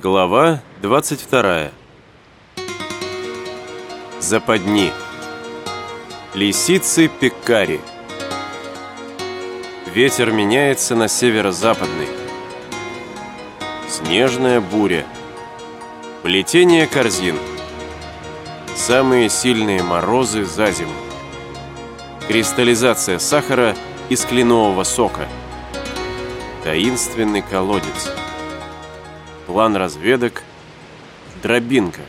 Глава 22. Западни. Лисицы-пекари. Ветер меняется на северо-западный. Снежная буря. Плетение корзин. Самые сильные морозы за зиму. Кристаллизация сахара из кленового сока. Таинственный колодец. План разведок. Дробинка.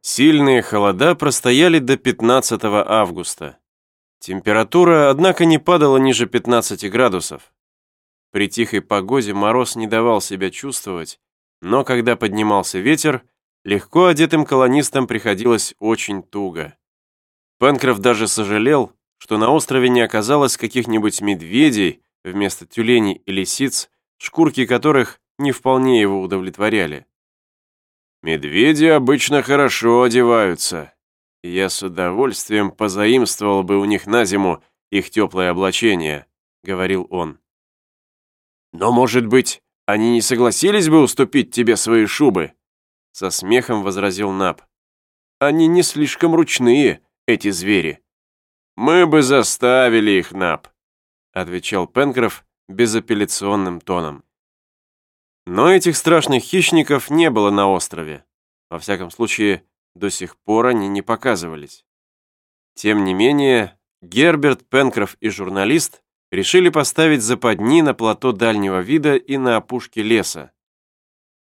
Сильные холода простояли до 15 августа. Температура, однако, не падала ниже 15 градусов. При тихой погоде мороз не давал себя чувствовать, но когда поднимался ветер, легко одетым колонистам приходилось очень туго. Пенкроф даже сожалел, что на острове не оказалось каких-нибудь медведей, вместо тюленей и лисиц, шкурки которых не вполне его удовлетворяли. «Медведи обычно хорошо одеваются. Я с удовольствием позаимствовал бы у них на зиму их теплое облачение», — говорил он. «Но, может быть, они не согласились бы уступить тебе свои шубы?» Со смехом возразил Наб. «Они не слишком ручные, эти звери». «Мы бы заставили их, Наб отвечал Пенкроф безапелляционным тоном. Но этих страшных хищников не было на острове. Во всяком случае, до сих пор они не показывались. Тем не менее, Герберт, Пенкроф и журналист решили поставить западни на плато дальнего вида и на опушке леса.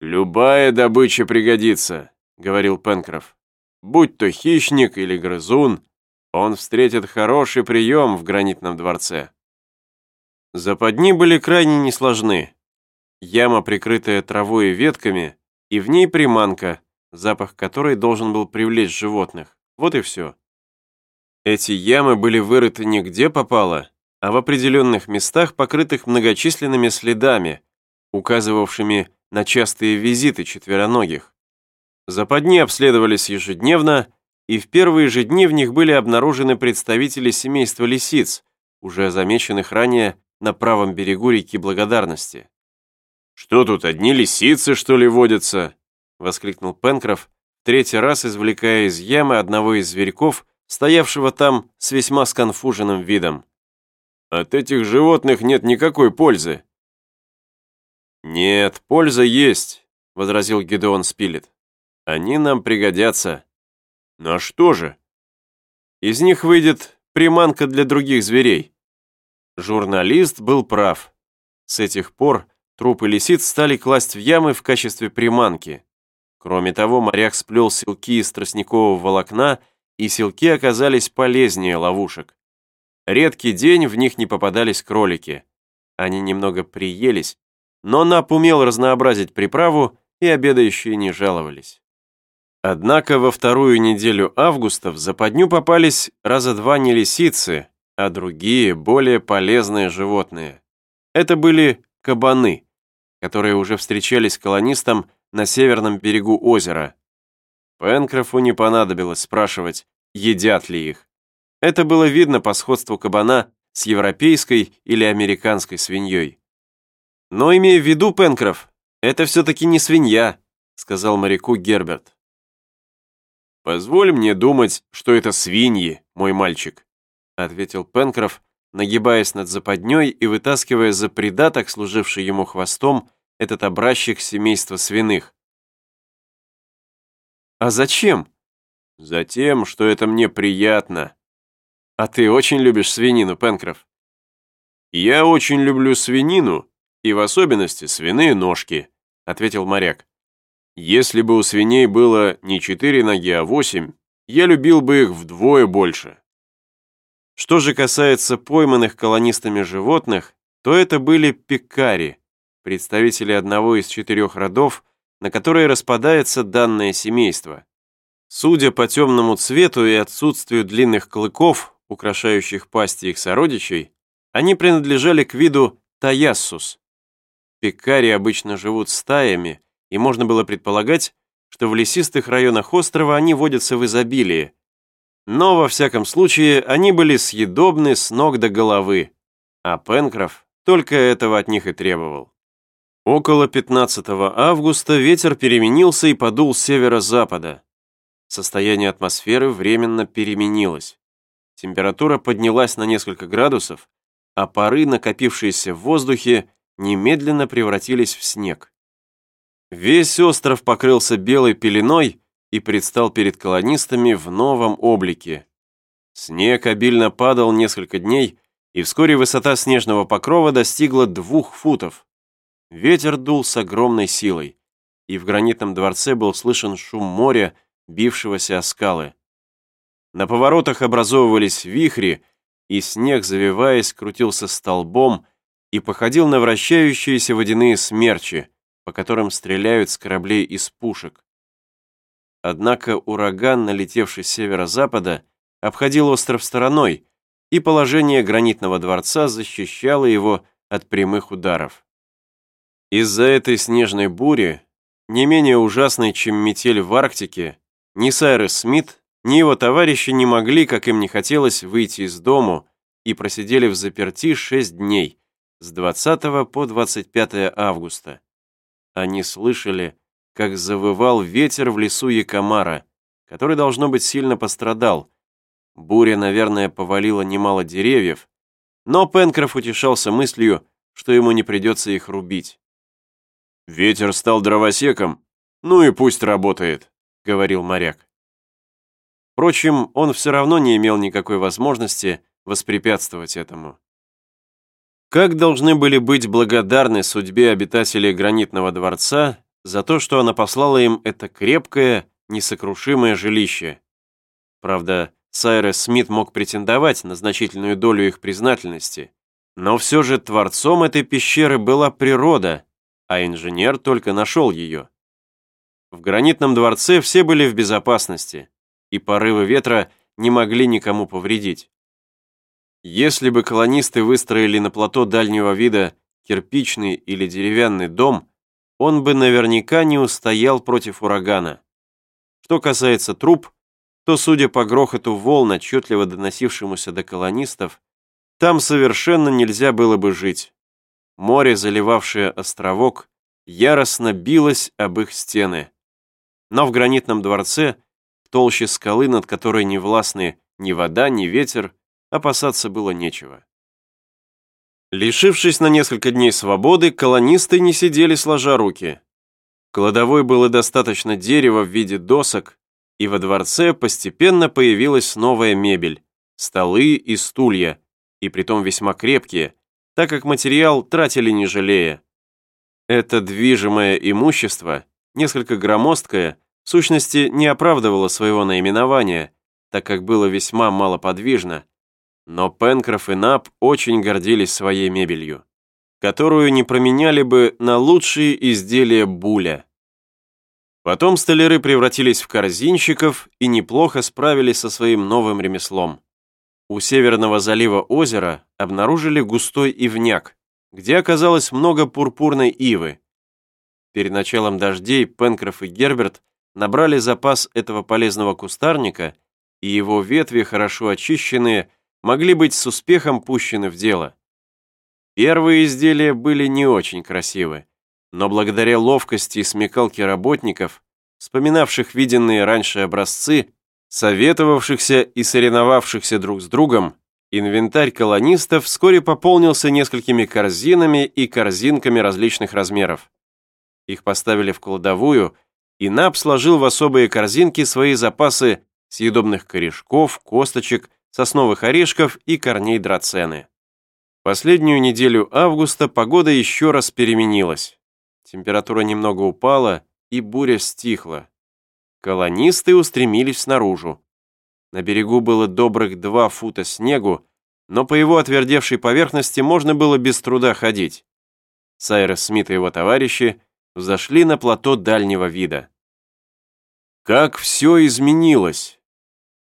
«Любая добыча пригодится», — говорил Пенкроф. «Будь то хищник или грызун, он встретит хороший прием в гранитном дворце». Западни были крайне несложны. Яма, прикрытая травой и ветками, и в ней приманка, запах которой должен был привлечь животных. Вот и все. Эти ямы были вырыты не где попало, а в определенных местах, покрытых многочисленными следами, указывавшими на частые визиты четвероногих. Западни обследовались ежедневно, и в первые же дни в них были обнаружены представители семейства лисиц, уже замеченных ранее на правом берегу реки Благодарности. «Что тут, одни лисицы, что ли, водятся?» — воскликнул Пенкроф, третий раз извлекая из ямы одного из зверьков, стоявшего там с весьма сконфуженным видом. «От этих животных нет никакой пользы». «Нет, польза есть», — возразил Гедеон Спилет. «Они нам пригодятся». «Ну а что же?» «Из них выйдет приманка для других зверей». Журналист был прав. С этих пор трупы лисиц стали класть в ямы в качестве приманки. Кроме того, моряк сплел силки из тростникового волокна, и силки оказались полезнее ловушек. Редкий день в них не попадались кролики. Они немного приелись, но Нап умел разнообразить приправу, и обедающие не жаловались. Однако во вторую неделю августа в западню попались раза два не лисицы, а другие, более полезные животные. Это были кабаны, которые уже встречались колонистам на северном берегу озера. Пенкрофу не понадобилось спрашивать, едят ли их. Это было видно по сходству кабана с европейской или американской свиньей. «Но имея в виду, Пенкроф, это все-таки не свинья», сказал моряку Герберт. «Позволь мне думать, что это свиньи, мой мальчик», ответил Пенкроф, нагибаясь над западней и вытаскивая за придаток, служивший ему хвостом, этот образчик семейства свиных. «А зачем?» «Затем, что это мне приятно». «А ты очень любишь свинину, Пенкроф?» «Я очень люблю свинину, и в особенности свиные ножки», ответил моряк. «Если бы у свиней было не четыре ноги, а восемь, я любил бы их вдвое больше». Что же касается пойманных колонистами животных, то это были пекари, представители одного из четырех родов, на которые распадается данное семейство. Судя по темному цвету и отсутствию длинных клыков, украшающих пасти их сородичей, они принадлежали к виду таяссус. Пекари обычно живут стаями, и можно было предполагать, что в лесистых районах острова они водятся в изобилии, но, во всяком случае, они были съедобны с ног до головы, а Пенкроф только этого от них и требовал. Около 15 августа ветер переменился и подул с северо-запада. Состояние атмосферы временно переменилось. Температура поднялась на несколько градусов, а пары, накопившиеся в воздухе, немедленно превратились в снег. Весь остров покрылся белой пеленой и предстал перед колонистами в новом облике. Снег обильно падал несколько дней, и вскоре высота снежного покрова достигла двух футов. Ветер дул с огромной силой, и в гранитном дворце был слышен шум моря, бившегося о скалы. На поворотах образовывались вихри, и снег, завиваясь, крутился столбом и походил на вращающиеся водяные смерчи, по которым стреляют с кораблей из пушек. Однако ураган, налетевший с северо-запада, обходил остров стороной, и положение гранитного дворца защищало его от прямых ударов. Из-за этой снежной бури, не менее ужасной, чем метель в Арктике, ни Сайрес Смит, ни его товарищи не могли, как им не хотелось, выйти из дому и просидели в заперти 6 дней, с 20 по 25 августа. Они слышали, как завывал ветер в лесу Якомара, который, должно быть, сильно пострадал. Буря, наверное, повалила немало деревьев, но Пенкроф утешался мыслью, что ему не придется их рубить. «Ветер стал дровосеком, ну и пусть работает», — говорил моряк. Впрочем, он все равно не имел никакой возможности воспрепятствовать этому. Как должны были быть благодарны судьбе обитателей гранитного дворца за то, что она послала им это крепкое, несокрушимое жилище? Правда, Сайрес Смит мог претендовать на значительную долю их признательности, но все же творцом этой пещеры была природа, а инженер только нашел ее. В гранитном дворце все были в безопасности, и порывы ветра не могли никому повредить. Если бы колонисты выстроили на плато дальнего вида кирпичный или деревянный дом, он бы наверняка не устоял против урагана. Что касается труб, то, судя по грохоту волн, отчетливо доносившемуся до колонистов, там совершенно нельзя было бы жить. Море, заливавшее островок, яростно билось об их стены. Но в гранитном дворце, в толще скалы, над которой не властны ни вода, ни ветер, опасаться было нечего. Лишившись на несколько дней свободы, колонисты не сидели сложа руки. Кладовой было достаточно дерева в виде досок, и во дворце постепенно появилась новая мебель, столы и стулья, и притом весьма крепкие, так как материал тратили не жалея. Это движимое имущество, несколько громоздкое, в сущности не оправдывало своего наименования, так как было весьма малоподвижно, но Пенкроф и Нап очень гордились своей мебелью, которую не променяли бы на лучшие изделия буля. Потом столяры превратились в корзинщиков и неплохо справились со своим новым ремеслом. У северного залива озера обнаружили густой ивняк, где оказалось много пурпурной ивы. Перед началом дождей Пенкроф и Герберт набрали запас этого полезного кустарника, и его ветви, хорошо очищенные, могли быть с успехом пущены в дело. Первые изделия были не очень красивы, но благодаря ловкости и смекалке работников, вспоминавших виденные раньше образцы, советовавшихся и соревновавшихся друг с другом, инвентарь колонистов вскоре пополнился несколькими корзинами и корзинками различных размеров. Их поставили в кладовую, и Наб сложил в особые корзинки свои запасы съедобных корешков, косточек, сосновых орешков и корней драцены. Последнюю неделю августа погода еще раз переменилась. Температура немного упала, и буря стихла. Колонисты устремились наружу. На берегу было добрых два фута снегу, но по его отвердевшей поверхности можно было без труда ходить. Сайрес Смит и его товарищи взошли на плато дальнего вида. Как все изменилось!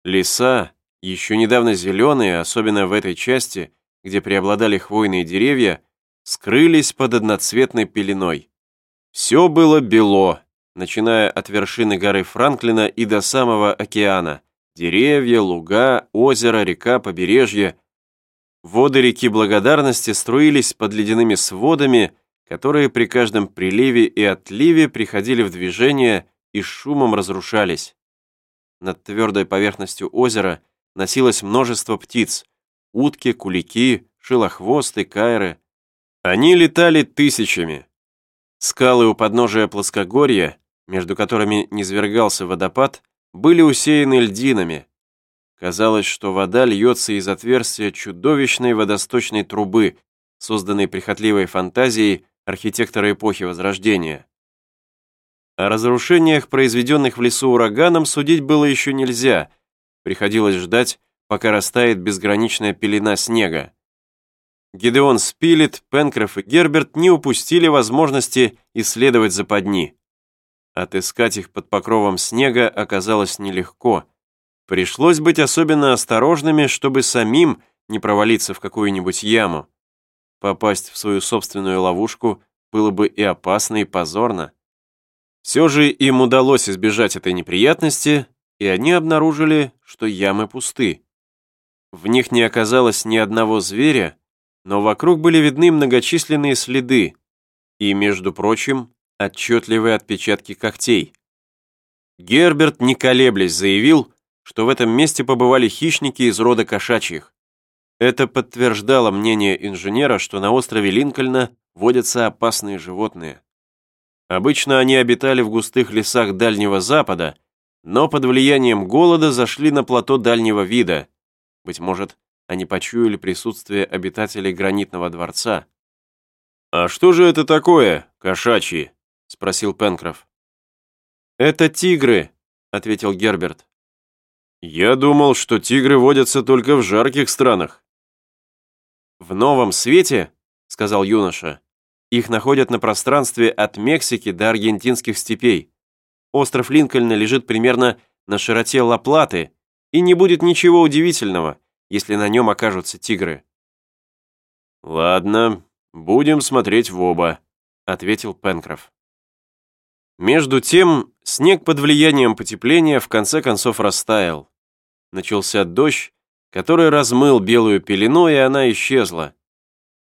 Леса, еще недавно зеленые, особенно в этой части, где преобладали хвойные деревья, скрылись под одноцветной пеленой. Все было бело, начиная от вершины горы Франклина и до самого океана. Деревья, луга, озеро, река, побережье. Воды реки Благодарности струились под ледяными сводами, которые при каждом приливе и отливе приходили в движение и шумом разрушались. Над твердой поверхностью озера носилось множество птиц — утки, кулики, шилохвосты, кайры. Они летали тысячами. Скалы у подножия плоскогорья, между которыми низвергался водопад, были усеяны льдинами. Казалось, что вода льется из отверстия чудовищной водосточной трубы, созданной прихотливой фантазией архитектора эпохи Возрождения. О разрушениях, произведенных в лесу ураганом, судить было еще нельзя. Приходилось ждать, пока растает безграничная пелена снега. Гидеон Спилет, Пенкроф и Герберт не упустили возможности исследовать западни. Отыскать их под покровом снега оказалось нелегко. Пришлось быть особенно осторожными, чтобы самим не провалиться в какую-нибудь яму. Попасть в свою собственную ловушку было бы и опасно, и позорно. Все же им удалось избежать этой неприятности, и они обнаружили, что ямы пусты. В них не оказалось ни одного зверя, но вокруг были видны многочисленные следы и, между прочим, отчетливые отпечатки когтей. Герберт, не колеблясь, заявил, что в этом месте побывали хищники из рода кошачьих. Это подтверждало мнение инженера, что на острове Линкольна водятся опасные животные. Обычно они обитали в густых лесах Дальнего Запада, но под влиянием голода зашли на плато дальнего вида. Быть может, они почуяли присутствие обитателей гранитного дворца. «А что же это такое, кошачьи?» — спросил Пенкроф. «Это тигры», — ответил Герберт. «Я думал, что тигры водятся только в жарких странах». «В новом свете», — сказал юноша, их находят на пространстве от Мексики до аргентинских степей. Остров Линкольна лежит примерно на широте Ла-Платы, и не будет ничего удивительного, если на нем окажутся тигры. «Ладно, будем смотреть в оба», — ответил Пенкроф. Между тем, снег под влиянием потепления в конце концов растаял. Начался дождь, который размыл белую пелену, и она исчезла.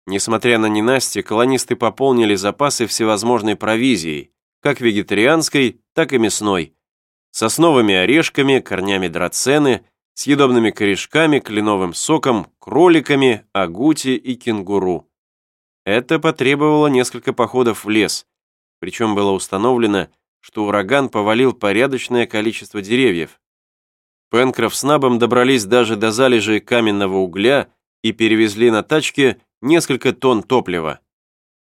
Несмотря на ненастье, колонисты пополнили запасы всевозможной провизией, как вегетарианской, так и мясной, сосновыми орешками, корнями драцены, съедобными корешками, кленовым соком, кроликами, агути и кенгуру. Это потребовало несколько походов в лес, причем было установлено, что ураган повалил порядочное количество деревьев. Пенкроф с Набом добрались даже до залежей каменного угля и перевезли на тачке несколько тонн топлива.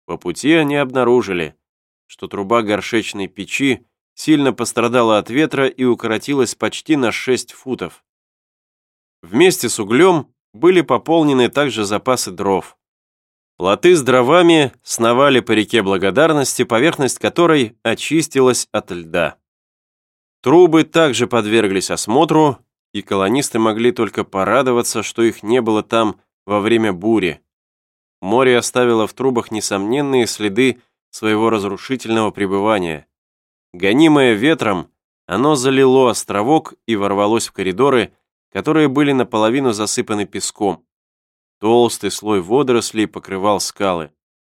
По пути они обнаружили, что труба горшечной печи сильно пострадала от ветра и укоротилась почти на 6 футов. Вместе с углем были пополнены также запасы дров. Плоты с дровами сновали по реке Благодарности, поверхность которой очистилась от льда. Трубы также подверглись осмотру, и колонисты могли только порадоваться, что их не было там во время бури. Море оставило в трубах несомненные следы своего разрушительного пребывания. Гонимое ветром, оно залило островок и ворвалось в коридоры, которые были наполовину засыпаны песком. Толстый слой водорослей покрывал скалы.